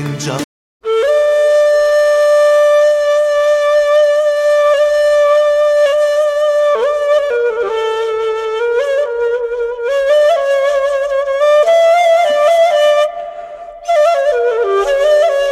change